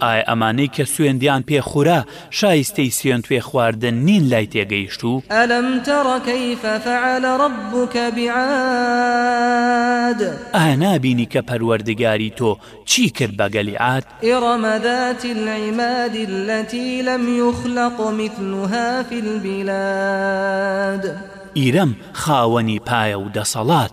ئایا ئەمانەی کە سوێندیان پێ خورا شایستەی سوێندپێ خواردن نین لای تێگەیشتوو؟ الم تر کیف فعل ربک بعاد. ئایا نابینی کە پەروەردگاری تۆ چی کرد بە گەلی عاد؟ ارم ذات العماد التی لم یخلق مثلها فی البلاد. ئیرەم خاوەنی پایە و دەسەڵات.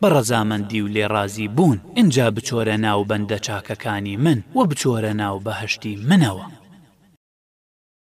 بە ڕەزامەندی و لێڕازی بوون، ئینجا بچۆرە ناو بەندە چاکەکانی من و بچۆرە ناو بەهەشتی منەوە.